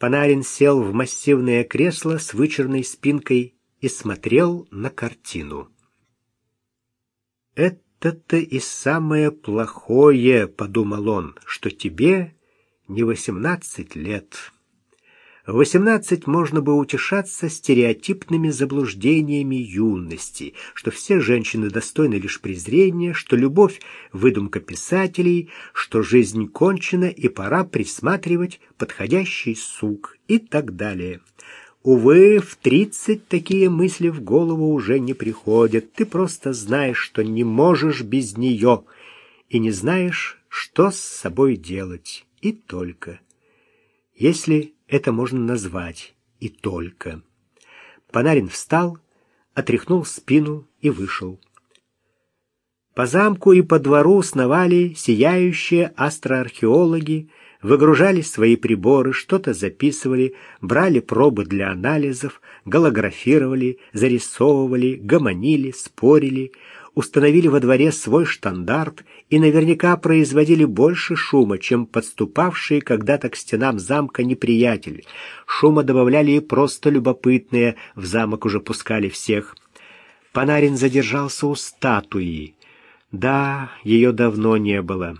Панарин сел в массивное кресло с вычерной спинкой и смотрел на картину. «Это-то и самое плохое, — подумал он, — что тебе не восемнадцать лет». В восемнадцать можно бы утешаться стереотипными заблуждениями юности, что все женщины достойны лишь презрения, что любовь — выдумка писателей, что жизнь кончена и пора присматривать подходящий сук и так далее. Увы, в тридцать такие мысли в голову уже не приходят. Ты просто знаешь, что не можешь без нее, и не знаешь, что с собой делать, и только. Если это можно назвать, и только. Панарин встал, отряхнул спину и вышел. По замку и по двору сновали сияющие астроархеологи, выгружали свои приборы, что-то записывали, брали пробы для анализов, голографировали, зарисовывали, гомонили, спорили, установили во дворе свой штандарт и наверняка производили больше шума, чем подступавшие когда-то к стенам замка неприятель. Шума добавляли и просто любопытные, в замок уже пускали всех. Панарин задержался у статуи. Да, ее давно не было.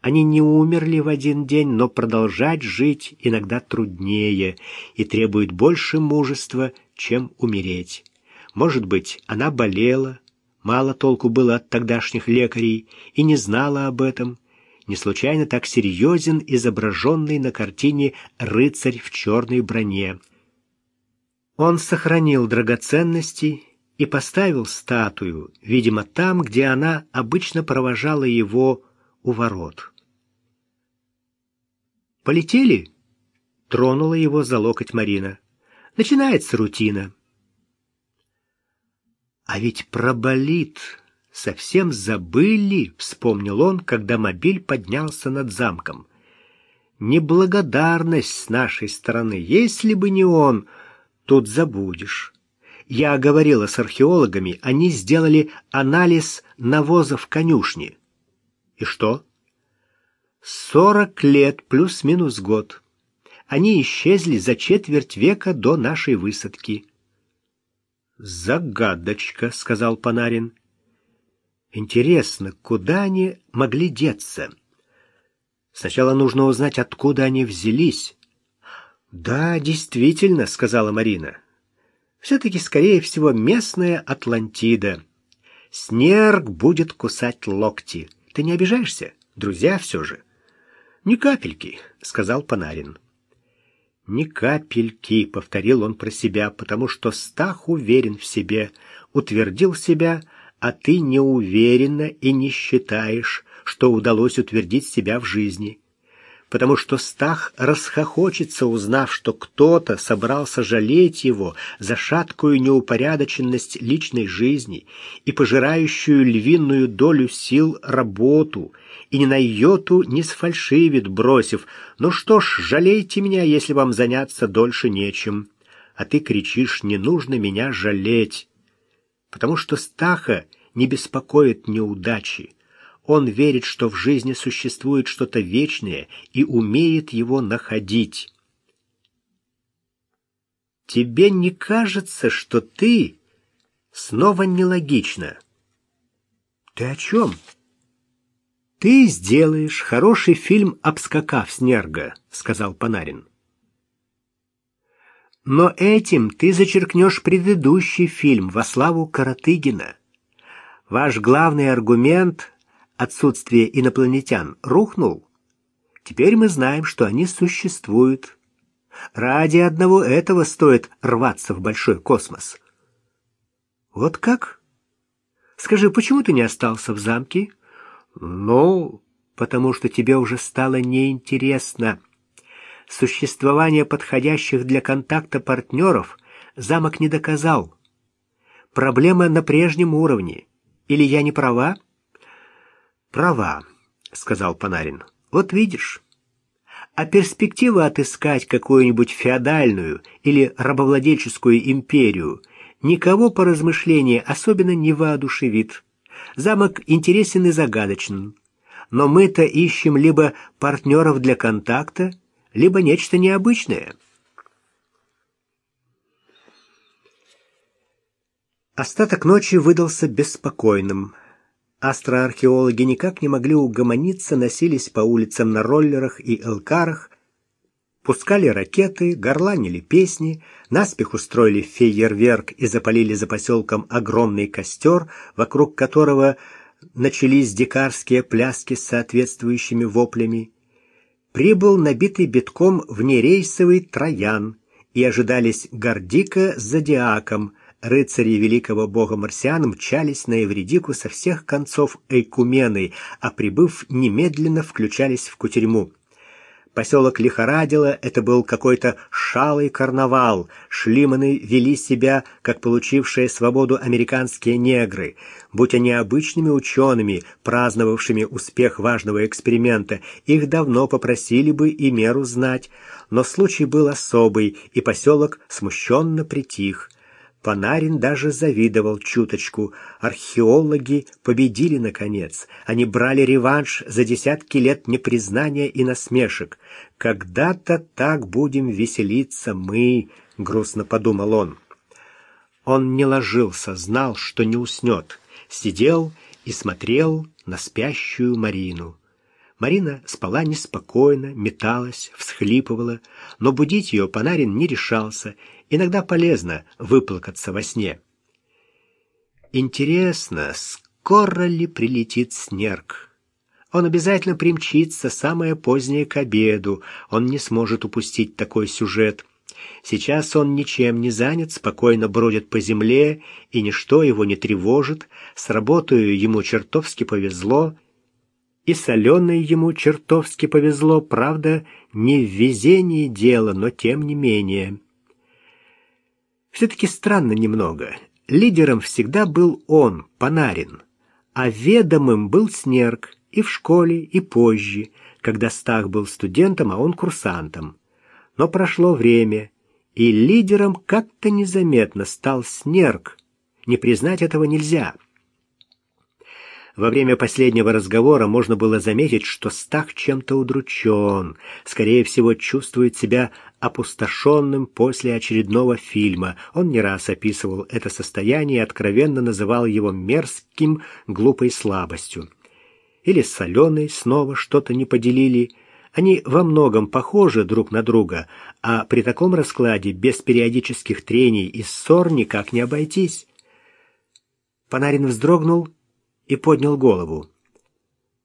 Они не умерли в один день, но продолжать жить иногда труднее и требует больше мужества, чем умереть. Может быть, она болела, Мало толку было от тогдашних лекарей и не знала об этом. Не случайно так серьезен изображенный на картине рыцарь в черной броне. Он сохранил драгоценности и поставил статую, видимо, там, где она обычно провожала его у ворот. «Полетели?» — тронула его за локоть Марина. «Начинается рутина». А ведь про болит совсем забыли, вспомнил он, когда мобиль поднялся над замком. Неблагодарность с нашей стороны. Если бы не он, тут забудешь. Я говорила с археологами, они сделали анализ навозов конюшни. И что? Сорок лет плюс-минус год. Они исчезли за четверть века до нашей высадки. «Загадочка», — сказал Панарин. «Интересно, куда они могли деться? Сначала нужно узнать, откуда они взялись». «Да, действительно», — сказала Марина. «Все-таки, скорее всего, местная Атлантида. Снерк будет кусать локти. Ты не обижаешься? Друзья все же». «Ни капельки», — сказал Панарин. «Ни капельки», — повторил он про себя, потому что Стах уверен в себе, утвердил себя, а ты не уверена и не считаешь, что удалось утвердить себя в жизни. Потому что Стах расхохочется, узнав, что кто-то собрался жалеть его за шаткую неупорядоченность личной жизни и пожирающую львиную долю сил работу — и ни на йоту не сфальшивит, бросив «Ну что ж, жалейте меня, если вам заняться дольше нечем». А ты кричишь «Не нужно меня жалеть», потому что Стаха не беспокоит неудачи. Он верит, что в жизни существует что-то вечное и умеет его находить. Тебе не кажется, что ты снова нелогична? Ты о чем? «Ты сделаешь хороший фильм, обскакав Снерга», — сказал Панарин. «Но этим ты зачеркнешь предыдущий фильм во славу Каратыгина. Ваш главный аргумент — отсутствие инопланетян — рухнул. Теперь мы знаем, что они существуют. Ради одного этого стоит рваться в большой космос». «Вот как? Скажи, почему ты не остался в замке?» Ну, потому что тебе уже стало неинтересно. Существование подходящих для контакта партнеров замок не доказал. Проблема на прежнем уровне. Или я не права? «Права», — сказал Панарин. «Вот видишь. А перспектива отыскать какую-нибудь феодальную или рабовладельческую империю никого по размышлению особенно не воодушевит. Замок интересен и загадочен. Но мы-то ищем либо партнеров для контакта, либо нечто необычное». Остаток ночи выдался беспокойным — Астроархеологи никак не могли угомониться, носились по улицам на роллерах и элкарах, пускали ракеты, горланили песни, наспех устроили фейерверк и запалили за поселком огромный костер, вокруг которого начались дикарские пляски с соответствующими воплями. Прибыл набитый битком внерейсовый троян, и ожидались Гордика с Зодиаком — рыцари великого бога марсиан мчались на Эвредику со всех концов Эйкумены, а прибыв немедленно включались в кутерьму. Поселок лихорадило, это был какой-то шалый карнавал. Шлиманы вели себя, как получившие свободу американские негры. Будь они обычными учеными, праздновавшими успех важного эксперимента, их давно попросили бы и меру знать. Но случай был особый, и поселок смущенно притих. Панарин даже завидовал чуточку. Археологи победили, наконец. Они брали реванш за десятки лет непризнания и насмешек. «Когда-то так будем веселиться мы», — грустно подумал он. Он не ложился, знал, что не уснет. Сидел и смотрел на спящую Марину. Марина спала неспокойно, металась, всхлипывала, но будить ее Панарин не решался. Иногда полезно выплакаться во сне. Интересно, скоро ли прилетит снерк? Он обязательно примчится самое позднее к обеду. Он не сможет упустить такой сюжет. Сейчас он ничем не занят, спокойно бродит по земле, и ничто его не тревожит. С работой ему чертовски повезло, и соленой ему чертовски повезло, правда, не в везении дело, но тем не менее. Все-таки странно немного. Лидером всегда был он, Панарин, а ведомым был Снерк и в школе, и позже, когда Стах был студентом, а он курсантом. Но прошло время, и лидером как-то незаметно стал Снерк. Не признать этого нельзя. Во время последнего разговора можно было заметить, что Стах чем-то удручен, скорее всего, чувствует себя опустошенным после очередного фильма. Он не раз описывал это состояние и откровенно называл его мерзким, глупой слабостью. Или с Соленой снова что-то не поделили. Они во многом похожи друг на друга, а при таком раскладе без периодических трений и ссор никак не обойтись. Панарин вздрогнул и поднял голову.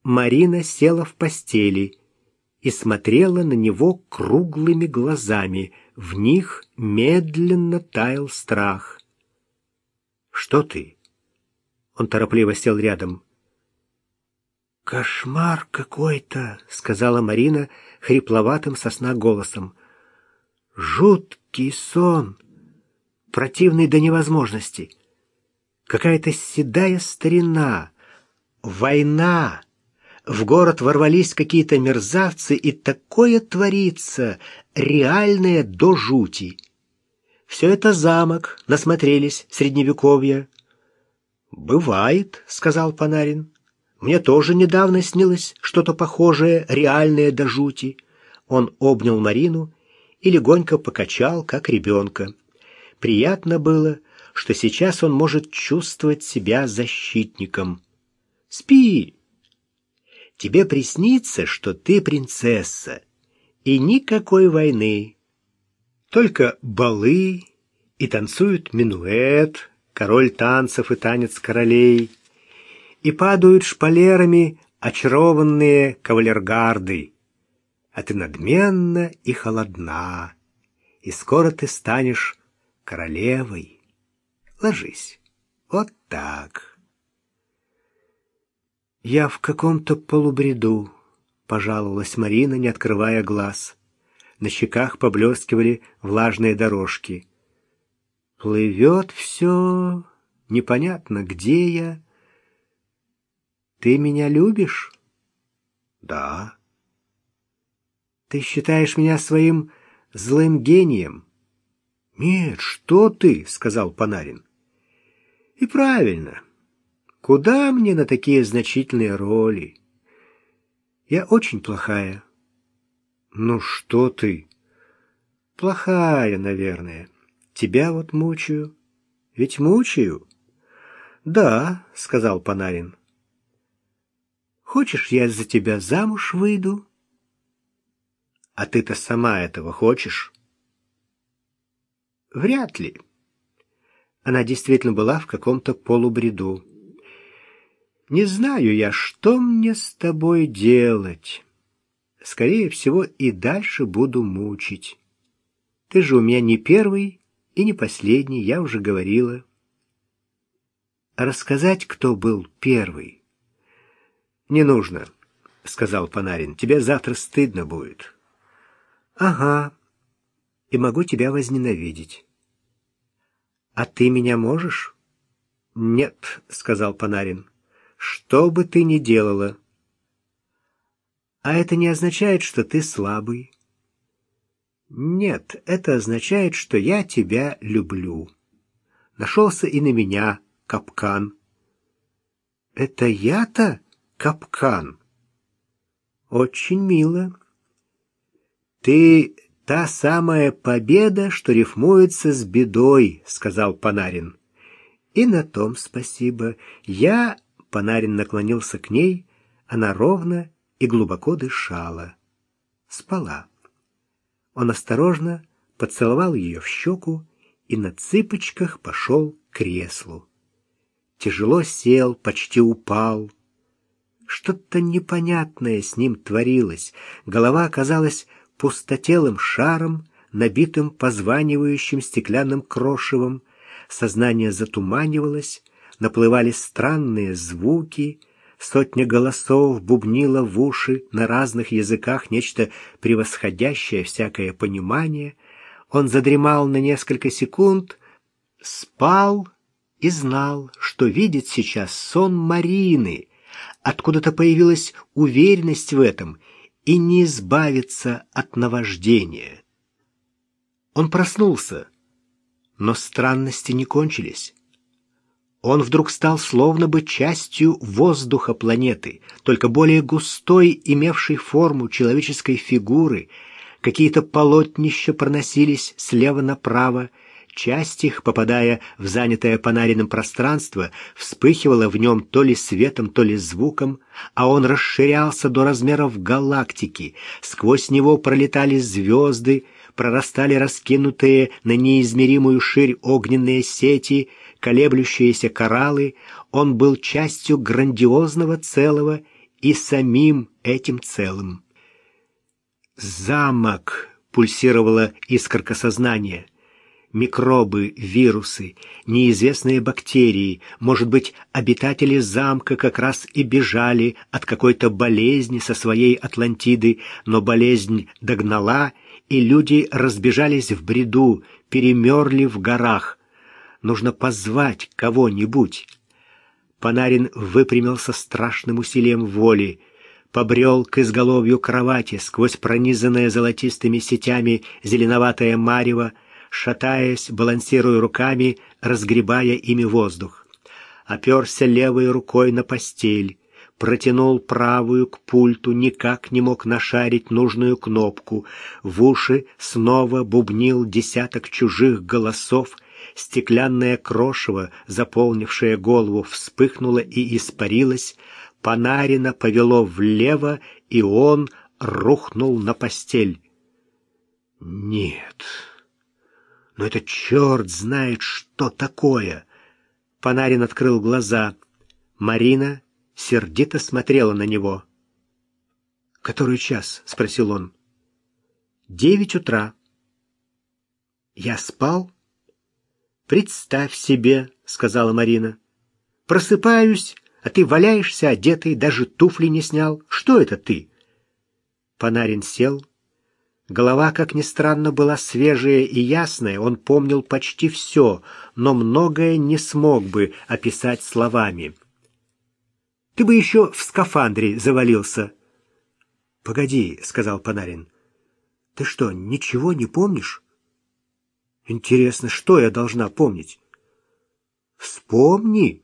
Марина села в постели и смотрела на него круглыми глазами. В них медленно таял страх. «Что ты?» Он торопливо сел рядом. «Кошмар какой-то», — сказала Марина хрипловатым сосна голосом. «Жуткий сон, противный до невозможности. Какая-то седая старина, Война! В город ворвались какие-то мерзавцы, и такое творится, реальное до жути. Все это замок, насмотрелись, средневековья. «Бывает», — сказал Панарин. «Мне тоже недавно снилось что-то похожее, реальное до жути». Он обнял Марину и легонько покачал, как ребенка. Приятно было, что сейчас он может чувствовать себя защитником. Спи. Тебе приснится, что ты принцесса, и никакой войны. Только балы и танцуют минуэт, король танцев и танец королей, и падают шпалерами очарованные кавалергарды, а ты надменна и холодна, и скоро ты станешь королевой. Ложись. Вот так. «Я в каком-то полубреду», — пожаловалась Марина, не открывая глаз. На щеках поблескивали влажные дорожки. «Плывет все, непонятно, где я. Ты меня любишь?» «Да». «Ты считаешь меня своим злым гением?» «Нет, что ты», — сказал Панарин. «И правильно». Куда мне на такие значительные роли? Я очень плохая. Ну что ты? Плохая, наверное. Тебя вот мучаю. Ведь мучаю. «Да», — сказал Панарин. «Хочешь, я за тебя замуж выйду?» «А ты-то сама этого хочешь?» «Вряд ли». Она действительно была в каком-то полубреду. «Не знаю я, что мне с тобой делать. Скорее всего, и дальше буду мучить. Ты же у меня не первый и не последний, я уже говорила» рассказать, кто был первый? Не нужно, сказал Панарин. Тебе завтра стыдно будет. Ага. И могу тебя возненавидеть. А ты меня можешь? Нет, сказал Панарин. Что бы ты ни делала. А это не означает, что ты слабый. Нет, это означает, что я тебя люблю. Нашелся и на меня капкан. Это я-то капкан? Очень мило. Ты та самая победа, что рифмуется с бедой, сказал Панарин. И на том спасибо. Я, Панарин наклонился к ней, она ровно и глубоко дышала. Спала. Он осторожно поцеловал ее в щеку и на цыпочках пошел к креслу тяжело сел, почти упал. Что-то непонятное с ним творилось. Голова оказалась пустотелым шаром, набитым позванивающим стеклянным крошевом. Сознание затуманивалось, наплывали странные звуки, сотня голосов бубнила в уши на разных языках нечто превосходящее всякое понимание. Он задремал на несколько секунд, спал и знал, что видит сейчас сон Марины. Откуда-то появилась уверенность в этом и не избавиться от наваждения. Он проснулся, но странности не кончились. Он вдруг стал словно бы частью воздуха планеты, только более густой, имевшей форму человеческой фигуры. Какие-то полотнища проносились слева направо, Часть их, попадая в занятое Панариным пространство, вспыхивала в нем то ли светом, то ли звуком, а он расширялся до размеров галактики. Сквозь него пролетали звезды, прорастали раскинутые на неизмеримую ширь огненные сети, колеблющиеся кораллы. Он был частью грандиозного целого и самим этим целым. «Замок!» — пульсировала искорка сознания микробы, вирусы, неизвестные бактерии, может быть, обитатели замка как раз и бежали от какой-то болезни со своей Атлантиды, но болезнь догнала, и люди разбежались в бреду, перемерли в горах. Нужно позвать кого-нибудь. Панарин выпрямился страшным усилием воли, побрел к изголовью кровати сквозь пронизанное золотистыми сетями зеленоватое марево, шатаясь, балансируя руками, разгребая ими воздух. Оперся левой рукой на постель, протянул правую к пульту, никак не мог нашарить нужную кнопку. В уши снова бубнил десяток чужих голосов, стеклянное крошево, заполнившее голову, вспыхнуло и испарилось, Панарина повело влево, и он рухнул на постель. «Нет», но это черт знает, что такое. Панарин открыл глаза. Марина сердито смотрела на него. «Который час?» — спросил он. «Девять утра». «Я спал?» «Представь себе», — сказала Марина. «Просыпаюсь, а ты валяешься одетый, даже туфли не снял. Что это ты?» Панарин сел, Голова, как ни странно, была свежая и ясная, он помнил почти все, но многое не смог бы описать словами. «Ты бы еще в скафандре завалился». «Погоди», — сказал Панарин. «Ты что, ничего не помнишь?» «Интересно, что я должна помнить?» «Вспомни!»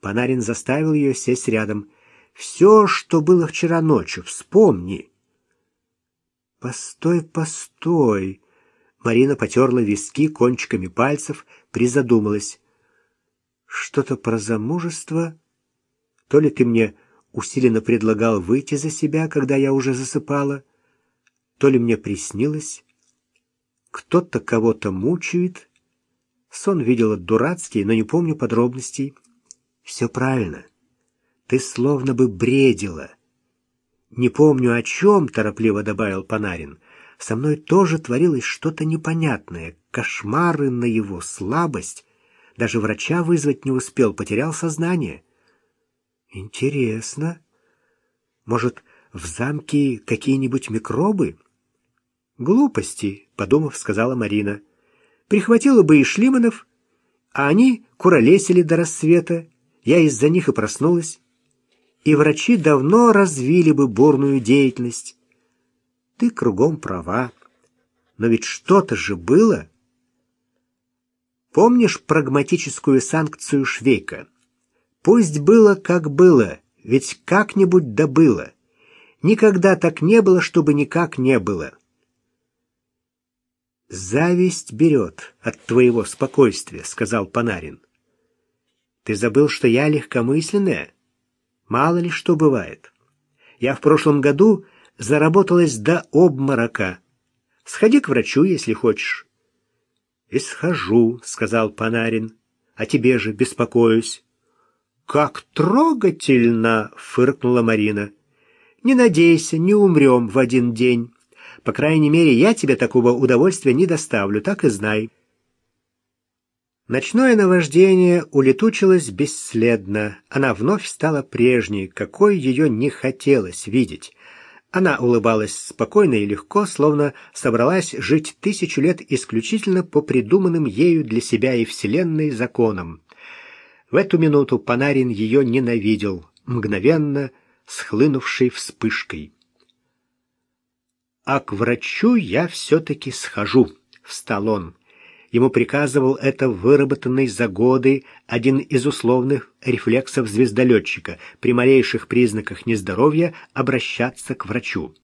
Панарин заставил ее сесть рядом. «Все, что было вчера ночью, вспомни!» Постой, постой. Марина потерла виски кончиками пальцев, призадумалась. Что-то про замужество? То ли ты мне усиленно предлагал выйти за себя, когда я уже засыпала, то ли мне приснилось. Кто-то кого-то мучает. Сон видела дурацкий, но не помню подробностей. Все правильно. Ты словно бы бредила. Не помню о чем, торопливо добавил Панарин. Со мной тоже творилось что-то непонятное. Кошмары на его слабость. Даже врача вызвать не успел, потерял сознание. Интересно. Может, в замке какие-нибудь микробы? Глупости, подумав, сказала Марина. Прихватила бы и Шлиманов, а они куролесили до рассвета. Я из-за них и проснулась. И врачи давно развили бы бурную деятельность. Ты кругом права. Но ведь что-то же было. Помнишь прагматическую санкцию Швейка? Пусть было, как было, ведь как-нибудь да было. Никогда так не было, чтобы никак не было. «Зависть берет от твоего спокойствия», — сказал Панарин. «Ты забыл, что я легкомысленная? Мало ли что бывает. Я в прошлом году заработалась до обморока. Сходи к врачу, если хочешь». «И схожу», — сказал Панарин. «А тебе же беспокоюсь». «Как трогательно!» — фыркнула Марина. «Не надейся, не умрем в один день. По крайней мере, я тебе такого удовольствия не доставлю, так и знай». Ночное наваждение улетучилось бесследно. Она вновь стала прежней, какой ее не хотелось видеть. Она улыбалась спокойно и легко, словно собралась жить тысячу лет исключительно по придуманным ею для себя и Вселенной законам. В эту минуту Панарин ее ненавидел, мгновенно схлынувшей вспышкой. «А к врачу я все-таки схожу», — встал он. Ему приказывал это выработанный за годы один из условных рефлексов звездолетчика при малейших признаках нездоровья обращаться к врачу.